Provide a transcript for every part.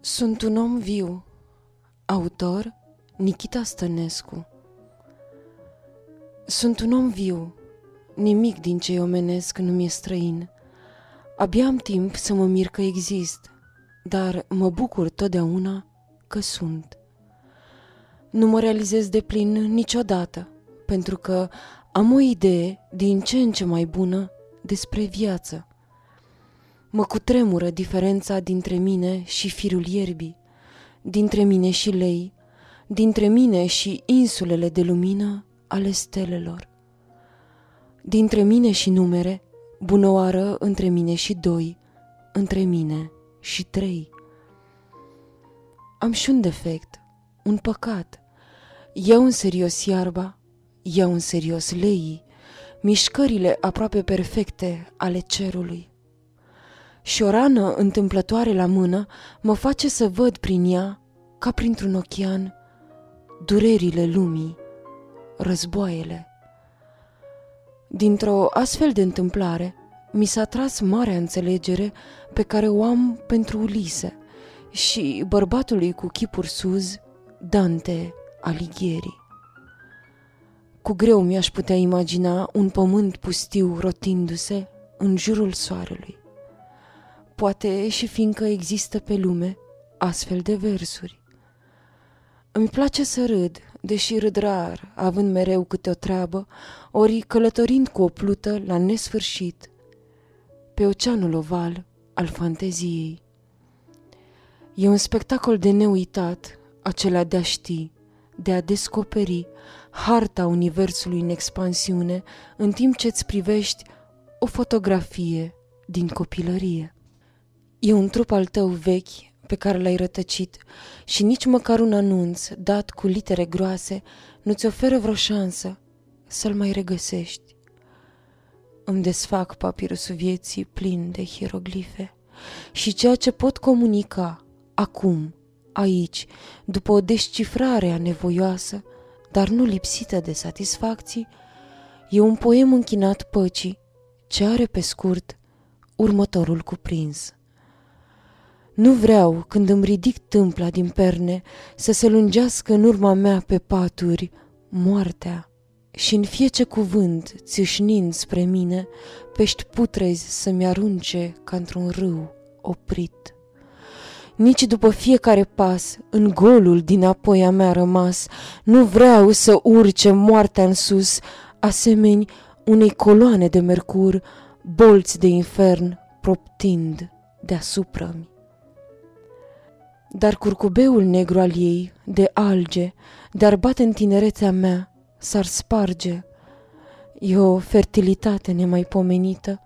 Sunt un om viu. Autor Nikita Stănescu Sunt un om viu. Nimic din ce omenesc nu mi-e străin. Abia am timp să mă mir că exist, dar mă bucur totdeauna că sunt. Nu mă realizez de plin niciodată, pentru că am o idee din ce în ce mai bună despre viață. Mă cutremură diferența dintre mine și firul ierbii, dintre mine și lei, dintre mine și insulele de lumină ale stelelor. Dintre mine și numere, bunăoară între mine și doi, între mine și trei. Am și un defect, un păcat. Iau în serios iarba, iau în serios leii, mișcările aproape perfecte ale cerului și o rană întâmplătoare la mână mă face să văd prin ea, ca printr-un ochean, durerile lumii, războaiele. Dintr-o astfel de întâmplare, mi s-a tras marea înțelegere pe care o am pentru Ulise și bărbatului cu chipuri suz, Dante Alighieri. Cu greu mi-aș putea imagina un pământ pustiu rotindu-se în jurul soarelui poate și fiindcă există pe lume astfel de versuri. Îmi place să râd, deși râd rar, având mereu câte o treabă, ori călătorind cu o plută la nesfârșit, pe oceanul oval al fanteziei. E un spectacol de neuitat, acela de a ști, de a descoperi harta universului în expansiune, în timp ce îți privești o fotografie din copilărie. E un trup al tău vechi pe care l-ai rătăcit și nici măcar un anunț dat cu litere groase nu-ți oferă vreo șansă să-l mai regăsești. Îmi desfac papirusul vieții plin de hieroglife și ceea ce pot comunica acum, aici, după o descifrare anevoioasă, dar nu lipsită de satisfacții, e un poem închinat păcii ce are pe scurt următorul cuprins. Nu vreau, când îmi ridic tâmpla din perne, să se lungească în urma mea pe paturi moartea și în fiece cuvânt, țâșnind spre mine, pești putrezi să-mi arunce ca într-un râu oprit. Nici după fiecare pas, în golul din apoi a mea rămas, nu vreau să urce moartea în sus, asemeni unei coloane de mercur, bolți de infern proptind deasupra-mi dar curcubeul negru al ei, de alge, de-ar bate în tinerețea mea, s-ar sparge. E o fertilitate nemaipomenită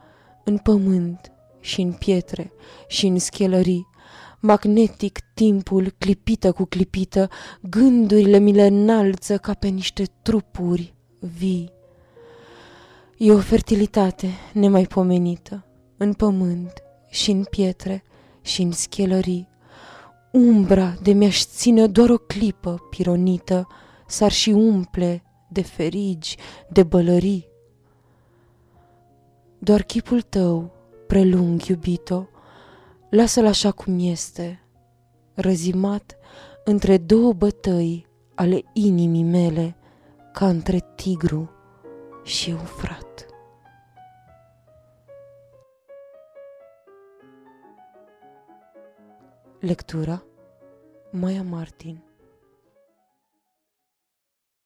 în pământ și în pietre și în schelării, magnetic timpul clipită cu clipită, gândurile mi le înalță ca pe niște trupuri vii. E o fertilitate nemaipomenită în pământ și în pietre și în schelării, Umbra de mi-aș ține doar o clipă pironită, s-ar și umple de ferigi, de bălării. Doar chipul tău, prelung iubito, lasă-l așa cum este, răzimat între două bătăi ale inimii mele, ca între tigru și eufrat. Lectura Maya Martin